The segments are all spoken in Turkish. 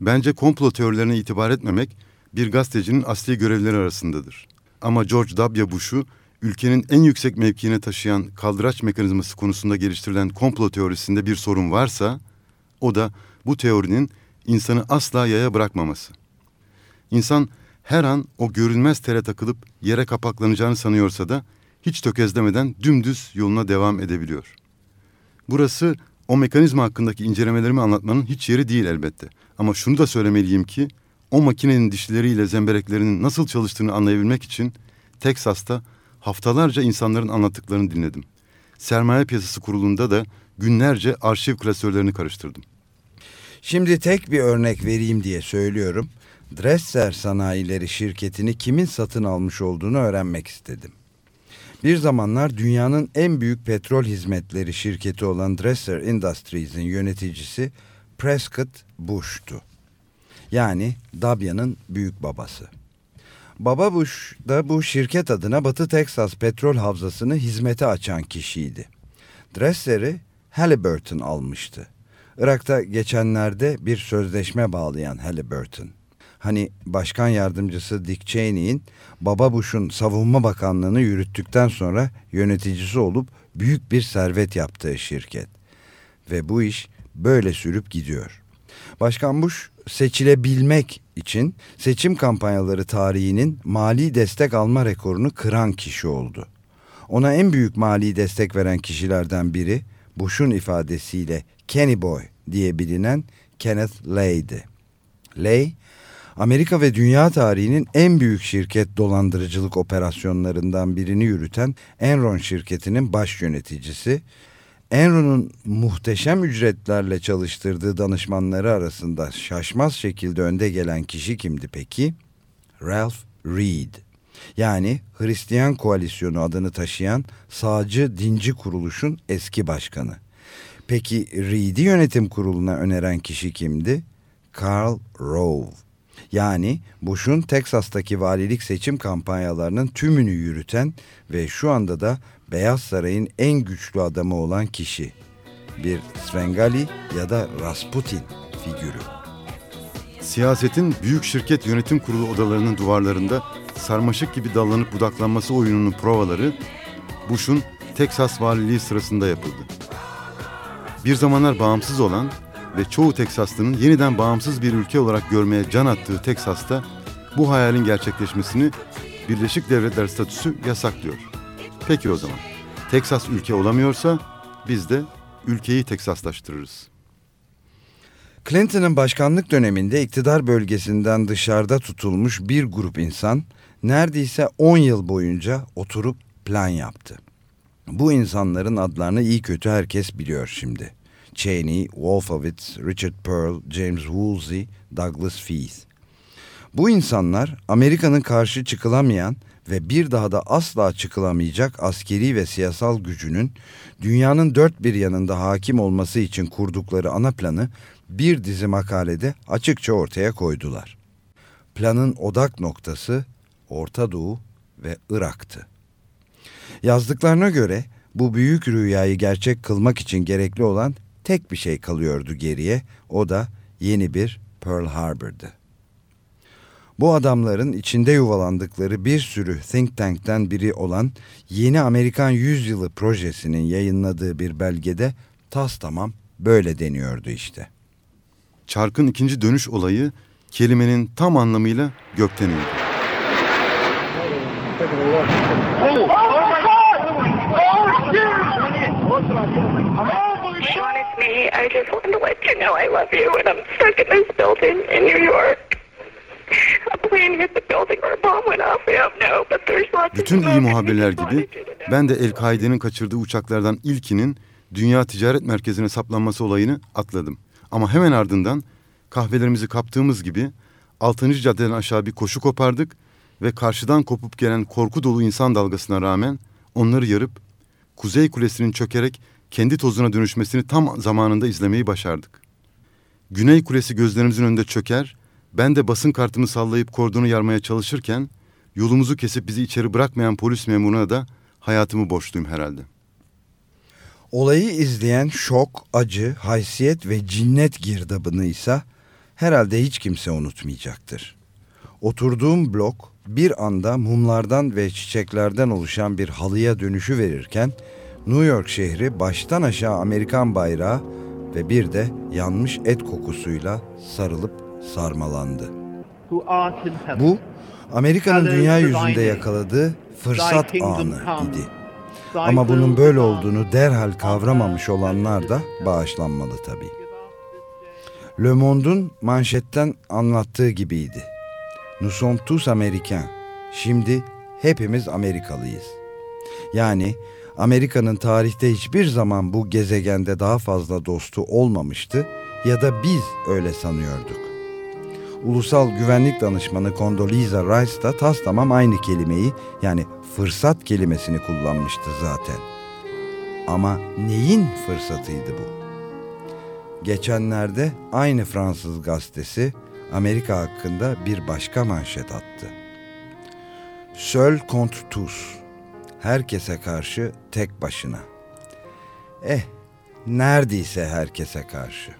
Bence komplo teorilerine itibar etmemek bir gazetecinin asli görevleri arasındadır. Ama George W. Bush'u ülkenin en yüksek mevkiine taşıyan kaldıraç mekanizması konusunda geliştirilen komplo teorisinde bir sorun varsa, o da bu teorinin insanı asla yaya bırakmaması. İnsan her an o görünmez tere takılıp yere kapaklanacağını sanıyorsa da hiç tökezlemeden dümdüz yoluna devam edebiliyor. Burası o mekanizma hakkındaki incelemelerimi anlatmanın hiç yeri değil elbette. Ama şunu da söylemeliyim ki o makinenin dişleriyle zembereklerinin nasıl çalıştığını anlayabilmek için Teksas'ta haftalarca insanların anlattıklarını dinledim. Sermaye Piyasası Kurulu'nda da günlerce arşiv klasörlerini karıştırdım. Şimdi tek bir örnek vereyim diye söylüyorum. Dresser Sanayileri şirketini kimin satın almış olduğunu öğrenmek istedim. Bir zamanlar dünyanın en büyük petrol hizmetleri şirketi olan Dresser Industries'in yöneticisi Prescott Bush'tu. Yani Dabya'nın büyük babası. Baba Bush da bu şirket adına Batı Teksas petrol havzasını hizmete açan kişiydi. Dresser'i Halliburton almıştı. Irak'ta geçenlerde bir sözleşme bağlayan Halliburton. Hani başkan yardımcısı Dick Cheney'in Baba Bush'un savunma bakanlığını yürüttükten sonra yöneticisi olup büyük bir servet yaptığı şirket. Ve bu iş böyle sürüp gidiyor. Başkan Bush seçilebilmek için seçim kampanyaları tarihinin mali destek alma rekorunu kıran kişi oldu. Ona en büyük mali destek veren kişilerden biri Bush'un ifadesiyle Kenny Boy diye bilinen Kenneth Lay'di. Lay, Amerika ve dünya tarihinin en büyük şirket dolandırıcılık operasyonlarından birini yürüten Enron şirketinin baş yöneticisi Enron'un muhteşem ücretlerle çalıştırdığı danışmanları arasında şaşmaz şekilde önde gelen kişi kimdi peki? Ralph Reed. Yani Hristiyan Koalisyonu adını taşıyan sağcı dinci kuruluşun eski başkanı. Peki Reed'i yönetim kuruluna öneren kişi kimdi? Karl Rove. Yani Bush'un Teksas'taki valilik seçim kampanyalarının tümünü yürüten ve şu anda da Beyaz Saray'ın en güçlü adamı olan kişi. Bir Svengali ya da Rasputin figürü. Siyasetin büyük şirket yönetim kurulu odalarının duvarlarında sarmaşık gibi dallanıp budaklanması oyununun provaları Bush'un Teksas valiliği sırasında yapıldı. Bir zamanlar bağımsız olan ve çoğu Teksaslı'nın yeniden bağımsız bir ülke olarak görmeye can attığı Teksas'ta bu hayalin gerçekleşmesini Birleşik Devletler statüsü yasaklıyor. Peki o zaman. Teksas ülke olamıyorsa biz de ülkeyi Teksaslaştırırız. Clinton'ın başkanlık döneminde iktidar bölgesinden dışarıda tutulmuş bir grup insan neredeyse 10 yıl boyunca oturup plan yaptı. Bu insanların adlarını iyi kötü herkes biliyor şimdi. Cheney, Wolfowitz, Richard Pearl, James Woolsey, Douglas Feith. Bu insanlar Amerika'nın karşı çıkılamayan ve bir daha da asla çıkılamayacak askeri ve siyasal gücünün dünyanın dört bir yanında hakim olması için kurdukları ana planı bir dizi makalede açıkça ortaya koydular. Planın odak noktası Orta Doğu ve Irak'tı. Yazdıklarına göre bu büyük rüyayı gerçek kılmak için gerekli olan tek bir şey kalıyordu geriye. O da yeni bir Pearl Harbor'dı. Bu adamların içinde yuvalandıkları bir sürü think tank'ten biri olan Yeni Amerikan Yüzyılı projesinin yayınladığı bir belgede tas tamam böyle deniyordu işte. Çarkın ikinci dönüş olayı kelimenin tam anlamıyla gökten indi. Sean, it's me. I just wanted to let you know I love you and I'm stuck in this building in New York. Bütün iyi muhabirler gibi ben de El-Kaide'nin kaçırdığı uçaklardan ilkinin Dünya Ticaret Merkezi'ne saplanması olayını atladım. Ama hemen ardından kahvelerimizi kaptığımız gibi 6. caddeden aşağı bir koşu kopardık ve karşıdan kopup gelen korku dolu insan dalgasına rağmen onları yarıp Kuzey Kulesi'nin çökerek kendi tozuna dönüşmesini tam zamanında izlemeyi başardık. Güney Kulesi gözlerimizin önünde çöker ben de basın kartımı sallayıp kordonu yarmaya çalışırken yolumuzu kesip bizi içeri bırakmayan polis memuruna da hayatımı borçluyum herhalde. Olayı izleyen şok, acı, haysiyet ve cinnet girdabını ise herhalde hiç kimse unutmayacaktır. Oturduğum blok bir anda mumlardan ve çiçeklerden oluşan bir halıya dönüşü verirken New York şehri baştan aşağı Amerikan bayrağı ve bir de yanmış et kokusuyla sarılıp sarmalandı. Bu Amerika'nın dünya yüzünde yakaladığı fırsat anı idi. Ama bunun böyle olduğunu derhal kavramamış olanlar da bağışlanmalı tabii. Le Monde'un manşetten anlattığı gibiydi. Nous sommes tous américains. Şimdi hepimiz Amerikalıyız. Yani Amerika'nın tarihte hiçbir zaman bu gezegende daha fazla dostu olmamıştı ya da biz öyle sanıyorduk. Ulusal Güvenlik Danışmanı Condoleezza Rice da tas tamam aynı kelimeyi yani fırsat kelimesini kullanmıştı zaten. Ama neyin fırsatıydı bu? Geçenlerde aynı Fransız gazetesi Amerika hakkında bir başka manşet attı. Seul contre tous. Herkese karşı tek başına. Eh, neredeyse herkese karşı.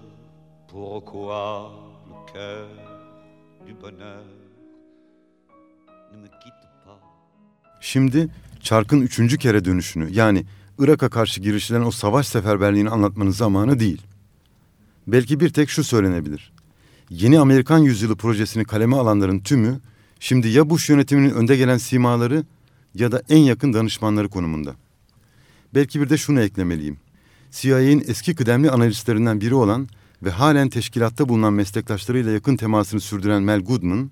pourquoi le cœur du bonheur ne me quitte pas. Şimdi çarkın üçüncü kere dönüşünü yani Irak'a karşı girişilen o savaş seferberliğini anlatmanın zamanı değil. Belki bir tek şu söylenebilir. Yeni Amerikan Yüzyılı projesini kaleme alanların tümü şimdi ya Bush yönetiminin önde gelen simaları ya da en yakın danışmanları konumunda. Belki bir de şunu eklemeliyim. CIA'nin eski kıdemli analistlerinden biri olan ve halen teşkilatta bulunan meslektaşlarıyla yakın temasını sürdüren Mel Goodman,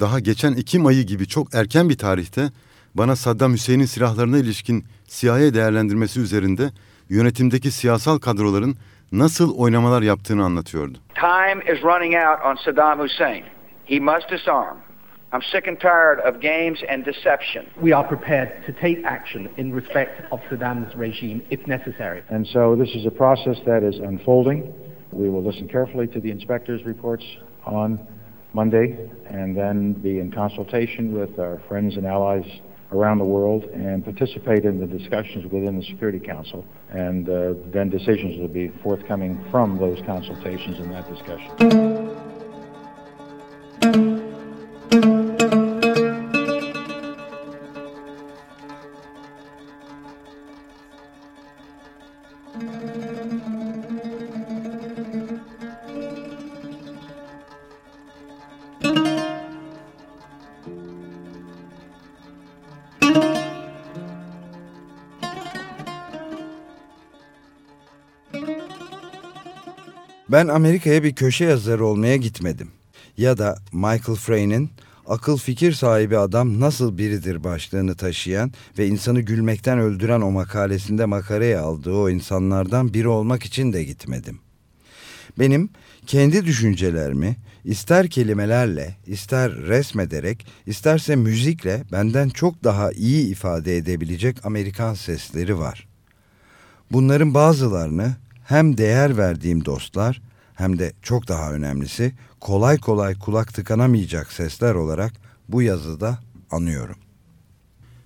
daha geçen Ekim ayı gibi çok erken bir tarihte bana Saddam Hüseyin'in silahlarına ilişkin CIA değerlendirmesi üzerinde yönetimdeki siyasal kadroların nasıl oynamalar yaptığını anlatıyordu. Time is running out on Saddam Hussein. He must disarm. I'm sick and tired of games and deception. We are prepared to take action in respect of Saddam's regime if necessary. And so this is a process that is unfolding. We will listen carefully to the inspector's reports on Monday and then be in consultation with our friends and allies around the world and participate in the discussions within the Security Council. And uh, then decisions will be forthcoming from those consultations and that discussion. Ben Amerika'ya bir köşe yazarı olmaya gitmedim. Ya da Michael Frey'nin akıl fikir sahibi adam nasıl biridir başlığını taşıyan ve insanı gülmekten öldüren o makalesinde makaraya aldığı o insanlardan biri olmak için de gitmedim. Benim kendi düşüncelerimi ister kelimelerle, ister resmederek, isterse müzikle benden çok daha iyi ifade edebilecek Amerikan sesleri var. Bunların bazılarını hem değer verdiğim dostlar hem de çok daha önemlisi kolay kolay kulak tıkanamayacak sesler olarak bu yazıda anıyorum.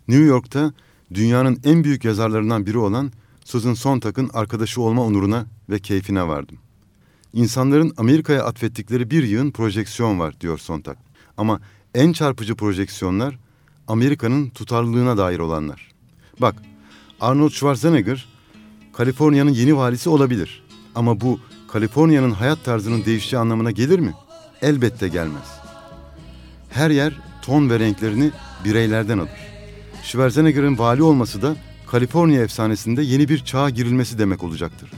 New York'ta dünyanın en büyük yazarlarından biri olan Susan Sontag'ın arkadaşı olma onuruna ve keyfine vardım. İnsanların Amerika'ya atfettikleri bir yığın projeksiyon var diyor Sontag. Ama en çarpıcı projeksiyonlar Amerika'nın tutarlılığına dair olanlar. Bak Arnold Schwarzenegger Kaliforniya'nın yeni valisi olabilir. Ama bu Kaliforniya'nın hayat tarzının değişeceği anlamına gelir mi? Elbette gelmez. Her yer ton ve renklerini bireylerden alır. Schwarzenegger'ın vali olması da Kaliforniya efsanesinde yeni bir çağa girilmesi demek olacaktır.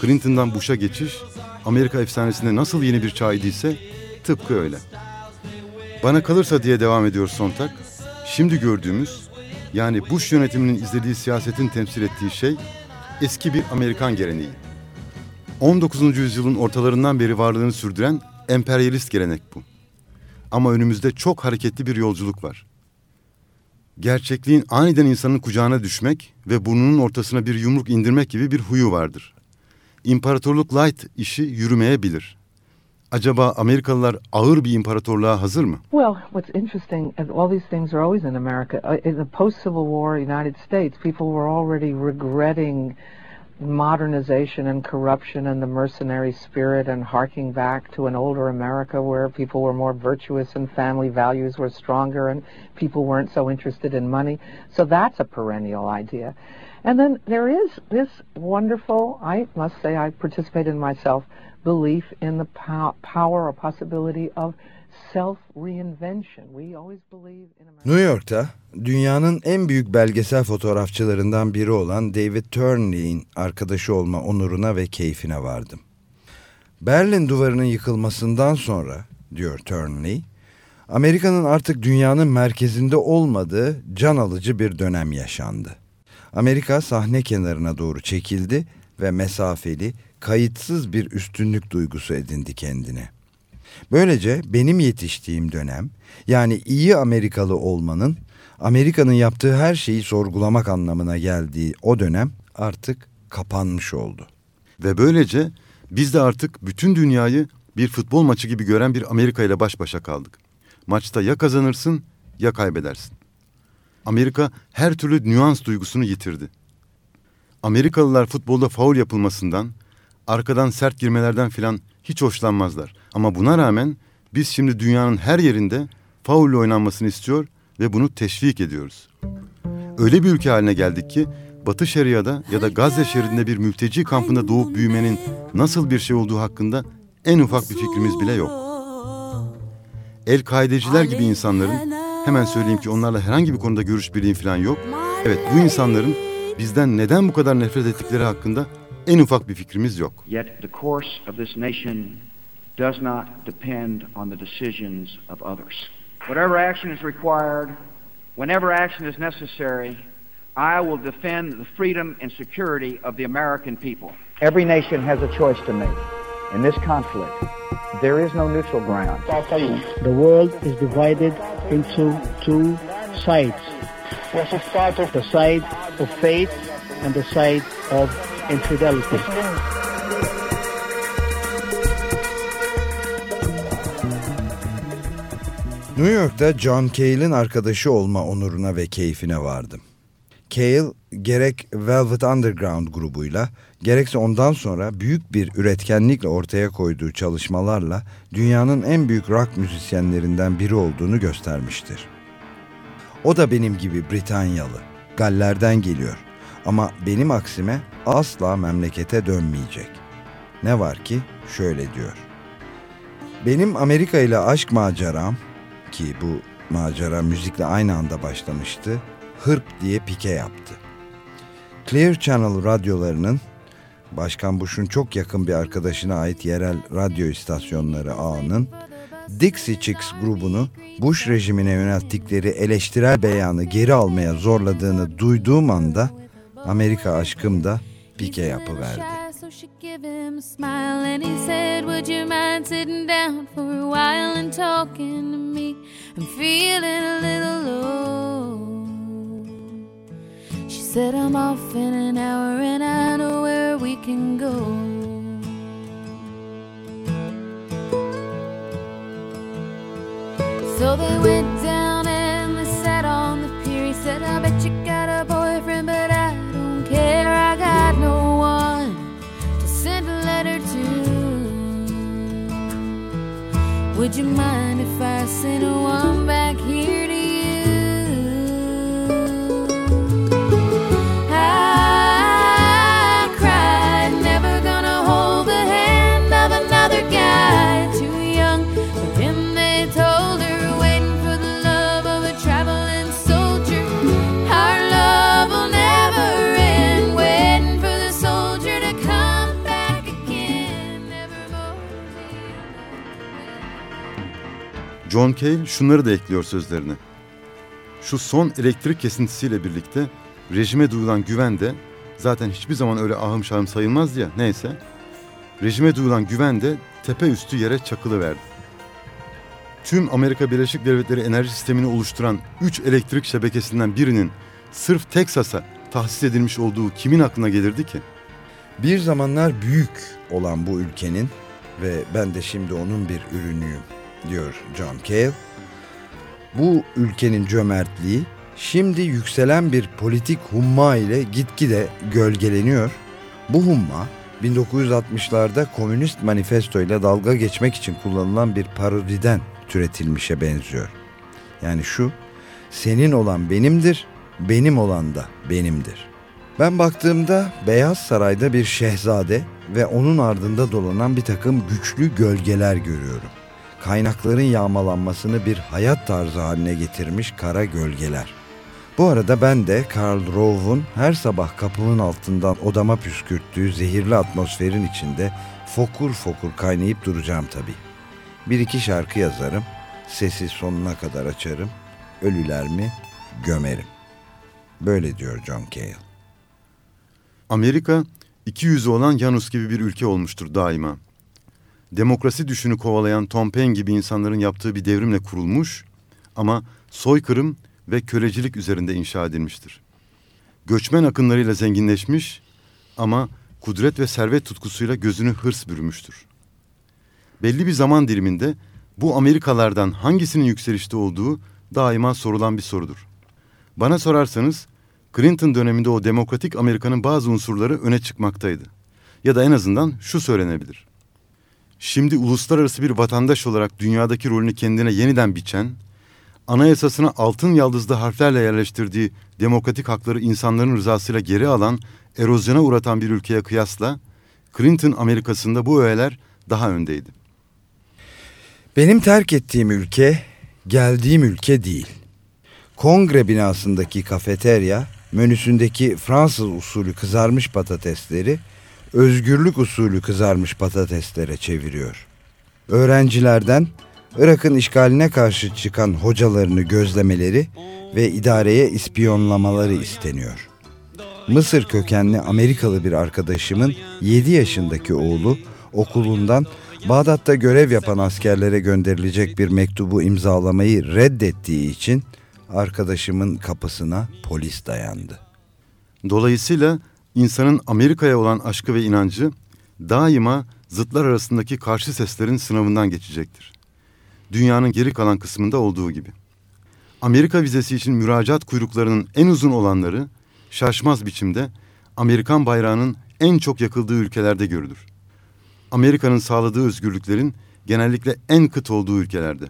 Clinton'dan Bush'a geçiş, Amerika efsanesinde nasıl yeni bir çağ idiyse tıpkı öyle. Bana kalırsa diye devam ediyor Sontag, şimdi gördüğümüz yani Bush yönetiminin izlediği siyasetin temsil ettiği şey eski bir Amerikan geleneği. 19. yüzyılın ortalarından beri varlığını sürdüren emperyalist gelenek bu. Ama önümüzde çok hareketli bir yolculuk var. Gerçekliğin aniden insanın kucağına düşmek ve burnunun ortasına bir yumruk indirmek gibi bir huyu vardır. İmparatorluk light işi yürümeyebilir. Acaba Amerikalılar ağır bir imparatorluğa hazır mı? Well, what's interesting, and all these things are always in America. Uh, In the post-Civil War United States, people were already regretting modernization and corruption and the mercenary spirit and harking back to an older America where people were more virtuous and family values were stronger and people weren't so interested in money. So that's a perennial idea. And then there is this wonderful, I must say I participate in myself, belief in the pow- power or possibility of New York'ta dünyanın en büyük belgesel fotoğrafçılarından biri olan David Turnley'in arkadaşı olma onuruna ve keyfine vardım. Berlin duvarının yıkılmasından sonra, diyor Turnley, Amerika'nın artık dünyanın merkezinde olmadığı can alıcı bir dönem yaşandı. Amerika sahne kenarına doğru çekildi ve mesafeli, kayıtsız bir üstünlük duygusu edindi kendine. Böylece benim yetiştiğim dönem, yani iyi Amerikalı olmanın, Amerika'nın yaptığı her şeyi sorgulamak anlamına geldiği o dönem artık kapanmış oldu. Ve böylece biz de artık bütün dünyayı bir futbol maçı gibi gören bir Amerika ile baş başa kaldık. Maçta ya kazanırsın ya kaybedersin. Amerika her türlü nüans duygusunu yitirdi. Amerikalılar futbolda faul yapılmasından, arkadan sert girmelerden filan hiç hoşlanmazlar. Ama buna rağmen biz şimdi dünyanın her yerinde faulle oynanmasını istiyor ve bunu teşvik ediyoruz. Öyle bir ülke haline geldik ki Batı Şeria'da ya da Gazze şeridinde bir mülteci kampında doğup büyümenin nasıl bir şey olduğu hakkında en ufak bir fikrimiz bile yok. El-Kaideciler gibi insanların, hemen söyleyeyim ki onlarla herhangi bir konuda görüş birliğim falan yok. Evet bu insanların bizden neden bu kadar nefret ettikleri hakkında en ufak bir fikrimiz yok. Yet the course of this nation does not depend on the decisions of others. Whatever action is required, whenever action is necessary, I will defend the freedom and security of the American people. Every nation has a choice to make. In this conflict, there is no neutral ground. The world is divided into two sides. The side of faith and the side of infidelity. New York'ta John Cale'in arkadaşı olma onuruna ve keyfine vardım. Cale gerek Velvet Underground grubuyla gerekse ondan sonra büyük bir üretkenlikle ortaya koyduğu çalışmalarla dünyanın en büyük rock müzisyenlerinden biri olduğunu göstermiştir. O da benim gibi Britanyalı, Galler'den geliyor ama benim aksime asla memlekete dönmeyecek. Ne var ki şöyle diyor. Benim Amerika ile aşk maceram ki bu macera müzikle aynı anda başlamıştı, hırp diye pike yaptı. Clear Channel radyolarının Başkan Bush'un çok yakın bir arkadaşına ait yerel radyo istasyonları ağının Dixie Chicks grubunu Bush rejimine yönelttikleri eleştirel beyanı geri almaya zorladığını duyduğum anda Amerika aşkım da pike yapıverdi. So she gave him a smile and he said, Would you mind sitting down for a while and talking to me? I'm feeling a little low. She said, I'm off in an hour and I know where we can go. So they went down and they sat on the pier. He said, I bet Would you mind if I sent one back John Cale şunları da ekliyor sözlerine. Şu son elektrik kesintisiyle birlikte rejime duyulan güven de zaten hiçbir zaman öyle ahım şahım sayılmaz ya neyse. Rejime duyulan güven de tepe üstü yere çakılı verdi. Tüm Amerika Birleşik Devletleri enerji sistemini oluşturan 3 elektrik şebekesinden birinin sırf Teksas'a tahsis edilmiş olduğu kimin aklına gelirdi ki? Bir zamanlar büyük olan bu ülkenin ve ben de şimdi onun bir ürünüyüm diyor John Cale. Bu ülkenin cömertliği şimdi yükselen bir politik humma ile gitgide gölgeleniyor. Bu humma 1960'larda Komünist Manifesto ile dalga geçmek için kullanılan bir parodiden türetilmişe benziyor. Yani şu, senin olan benimdir, benim olan da benimdir. Ben baktığımda Beyaz Saray'da bir şehzade ve onun ardında dolanan bir takım güçlü gölgeler görüyorum. Kaynakların yağmalanmasını bir hayat tarzı haline getirmiş kara gölgeler. Bu arada ben de Karl Rove'un her sabah kapımın altından odama püskürttüğü zehirli atmosferin içinde fokur fokur kaynayıp duracağım tabii. Bir iki şarkı yazarım, sesi sonuna kadar açarım, ölüler mi gömerim. Böyle diyor John Cale. Amerika iki yüzü olan Yanus gibi bir ülke olmuştur daima. Demokrasi düşünü kovalayan Tom Paine gibi insanların yaptığı bir devrimle kurulmuş ama soykırım ve kölecilik üzerinde inşa edilmiştir. Göçmen akınlarıyla zenginleşmiş ama kudret ve servet tutkusuyla gözünü hırs bürümüştür. Belli bir zaman diliminde bu Amerikalardan hangisinin yükselişte olduğu daima sorulan bir sorudur. Bana sorarsanız Clinton döneminde o demokratik Amerika'nın bazı unsurları öne çıkmaktaydı. Ya da en azından şu söylenebilir. Şimdi uluslararası bir vatandaş olarak dünyadaki rolünü kendine yeniden biçen, anayasasına altın yaldızlı harflerle yerleştirdiği demokratik hakları insanların rızasıyla geri alan, erozyona uğratan bir ülkeye kıyasla Clinton Amerika'sında bu öğeler daha öndeydi. Benim terk ettiğim ülke, geldiğim ülke değil. Kongre binasındaki kafeterya, menüsündeki Fransız usulü kızarmış patatesleri, özgürlük usulü kızarmış patateslere çeviriyor. Öğrencilerden Irak'ın işgaline karşı çıkan hocalarını gözlemeleri ve idareye ispiyonlamaları isteniyor. Mısır kökenli Amerikalı bir arkadaşımın 7 yaşındaki oğlu okulundan Bağdat'ta görev yapan askerlere gönderilecek bir mektubu imzalamayı reddettiği için arkadaşımın kapısına polis dayandı. Dolayısıyla insanın Amerika'ya olan aşkı ve inancı daima zıtlar arasındaki karşı seslerin sınavından geçecektir. Dünyanın geri kalan kısmında olduğu gibi. Amerika vizesi için müracaat kuyruklarının en uzun olanları şaşmaz biçimde Amerikan bayrağının en çok yakıldığı ülkelerde görülür. Amerika'nın sağladığı özgürlüklerin genellikle en kıt olduğu ülkelerde.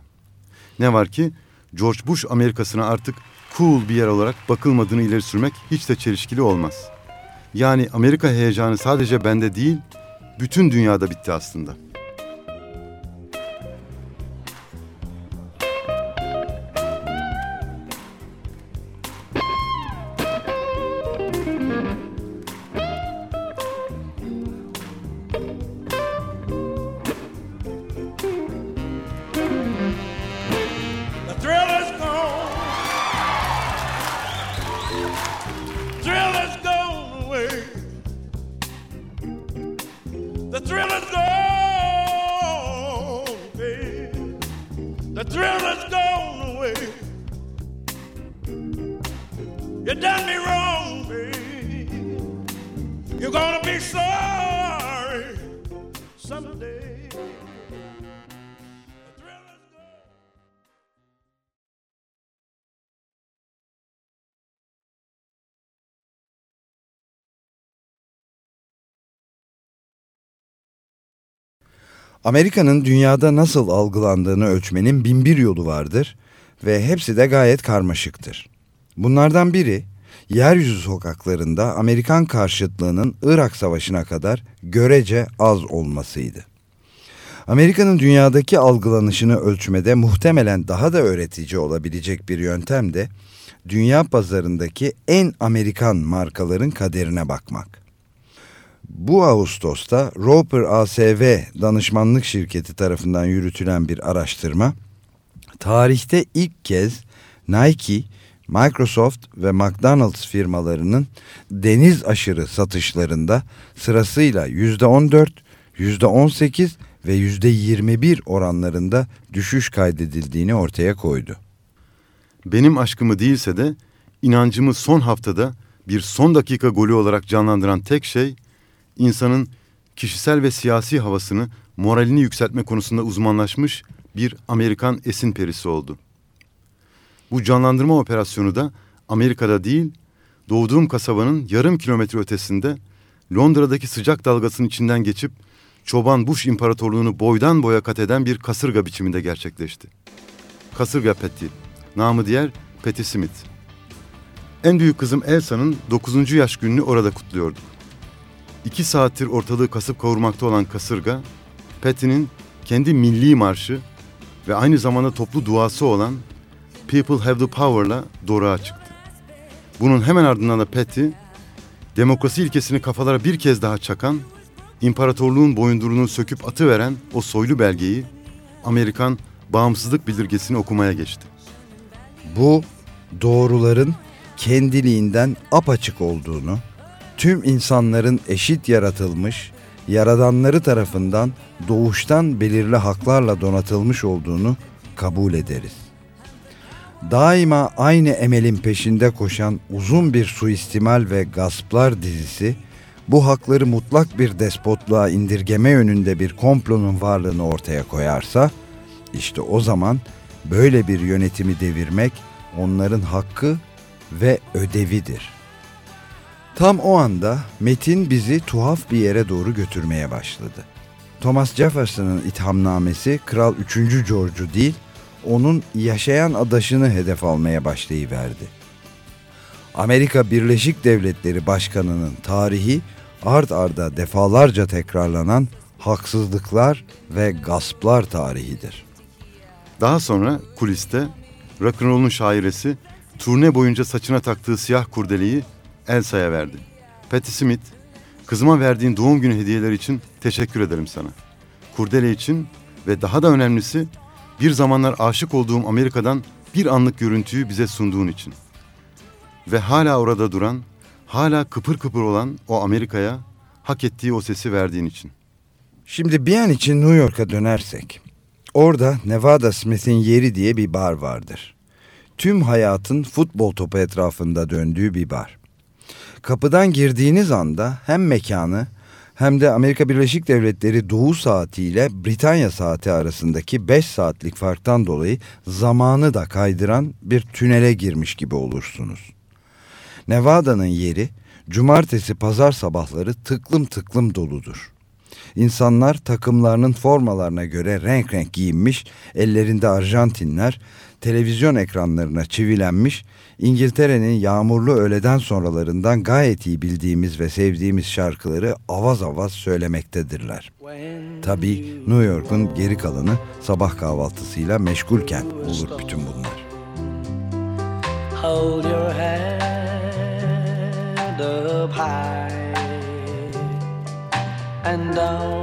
Ne var ki George Bush Amerika'sına artık cool bir yer olarak bakılmadığını ileri sürmek hiç de çelişkili olmaz. Yani Amerika heyecanı sadece bende değil, bütün dünyada bitti aslında. You done me wrong, babe. You're gonna be sorry someday. Amerika'nın dünyada nasıl algılandığını ölçmenin binbir yolu vardır ve hepsi de gayet karmaşıktır. Bunlardan biri yeryüzü sokaklarında Amerikan karşıtlığının Irak Savaşı'na kadar görece az olmasıydı. Amerika'nın dünyadaki algılanışını ölçmede muhtemelen daha da öğretici olabilecek bir yöntem de dünya pazarındaki en Amerikan markaların kaderine bakmak. Bu Ağustos'ta Roper ASV danışmanlık şirketi tarafından yürütülen bir araştırma, tarihte ilk kez Nike, Microsoft ve McDonald's firmalarının deniz aşırı satışlarında sırasıyla %14, %18 ve %21 oranlarında düşüş kaydedildiğini ortaya koydu. Benim aşkımı değilse de inancımı son haftada bir son dakika golü olarak canlandıran tek şey insanın kişisel ve siyasi havasını, moralini yükseltme konusunda uzmanlaşmış bir Amerikan esin perisi oldu. Bu canlandırma operasyonu da Amerika'da değil, doğduğum kasabanın yarım kilometre ötesinde Londra'daki sıcak dalgasının içinden geçip Çoban Bush İmparatorluğunu boydan boya kat eden bir kasırga biçiminde gerçekleşti. Kasırga Patty, namı diğer Patty Smith. En büyük kızım Elsa'nın 9. yaş gününü orada kutluyorduk. İki saattir ortalığı kasıp kavurmakta olan kasırga, Patty'nin kendi milli marşı ve aynı zamanda toplu duası olan People Have the Power'la doruğa çıktı. Bunun hemen ardından da Patty, demokrasi ilkesini kafalara bir kez daha çakan, imparatorluğun boyunduruluğunu söküp atıveren o soylu belgeyi, Amerikan bağımsızlık bildirgesini okumaya geçti. Bu doğruların kendiliğinden apaçık olduğunu, tüm insanların eşit yaratılmış, yaradanları tarafından doğuştan belirli haklarla donatılmış olduğunu kabul ederiz. Daima aynı emelin peşinde koşan uzun bir suistimal ve gasplar dizisi, bu hakları mutlak bir despotluğa indirgeme yönünde bir komplonun varlığını ortaya koyarsa, işte o zaman böyle bir yönetimi devirmek onların hakkı ve ödevidir. Tam o anda metin bizi tuhaf bir yere doğru götürmeye başladı. Thomas Jefferson'ın ithamnamesi Kral 3. George'u değil, onun yaşayan adaşını hedef almaya başlayıverdi. Amerika Birleşik Devletleri Başkanı'nın tarihi ard arda defalarca tekrarlanan haksızlıklar ve gasplar tarihidir. Daha sonra kuliste rock'n'roll'un şairesi turne boyunca saçına taktığı siyah kurdeleyi Elsa'ya verdi. Patti Smith, kızıma verdiğin doğum günü hediyeler için teşekkür ederim sana. Kurdele için ve daha da önemlisi bir zamanlar aşık olduğum Amerika'dan bir anlık görüntüyü bize sunduğun için. Ve hala orada duran, hala kıpır kıpır olan o Amerika'ya hak ettiği o sesi verdiğin için. Şimdi bir an için New York'a dönersek, orada Nevada Smith'in yeri diye bir bar vardır. Tüm hayatın futbol topu etrafında döndüğü bir bar. Kapıdan girdiğiniz anda hem mekanı hem de Amerika Birleşik Devletleri doğu saati ile Britanya saati arasındaki 5 saatlik farktan dolayı zamanı da kaydıran bir tünele girmiş gibi olursunuz. Nevada'nın yeri cumartesi pazar sabahları tıklım tıklım doludur. İnsanlar takımlarının formalarına göre renk renk giyinmiş, ellerinde Arjantinler, televizyon ekranlarına çivilenmiş, İngiltere'nin yağmurlu öğleden sonralarından gayet iyi bildiğimiz ve sevdiğimiz şarkıları avaz avaz söylemektedirler. Tabii New York'un geri kalanı sabah kahvaltısıyla meşgulken olur bütün bunlar. Hold your hand up high and don't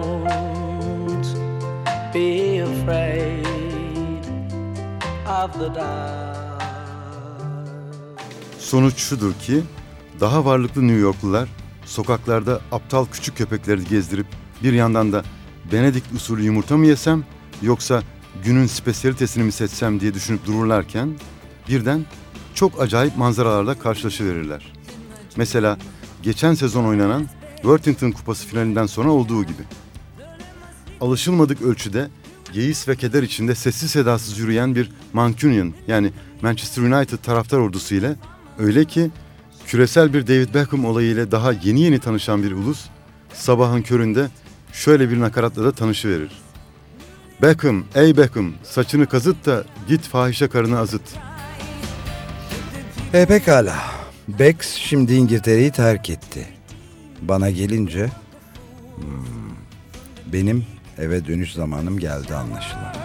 Sonuç şudur ki daha varlıklı New Yorklular sokaklarda aptal küçük köpekleri gezdirip bir yandan da Benedik usulü yumurta mı yesem yoksa günün spesiyalitesini mi seçsem diye düşünüp dururlarken birden çok acayip manzaralarla karşılaşıverirler. Mesela geçen sezon oynanan Worthington Kupası finalinden sonra olduğu gibi. Alışılmadık ölçüde yeis ve keder içinde sessiz sedasız yürüyen bir Mancunian yani Manchester United taraftar ordusu ile öyle ki küresel bir David Beckham olayı ile daha yeni yeni tanışan bir ulus sabahın köründe şöyle bir nakaratla da tanışıverir. Beckham, ey Beckham saçını kazıt da git fahişe karını azıt. E pekala. Bex şimdi İngiltere'yi terk etti. Bana gelince hmm, benim eve dönüş zamanım geldi anlaşılan.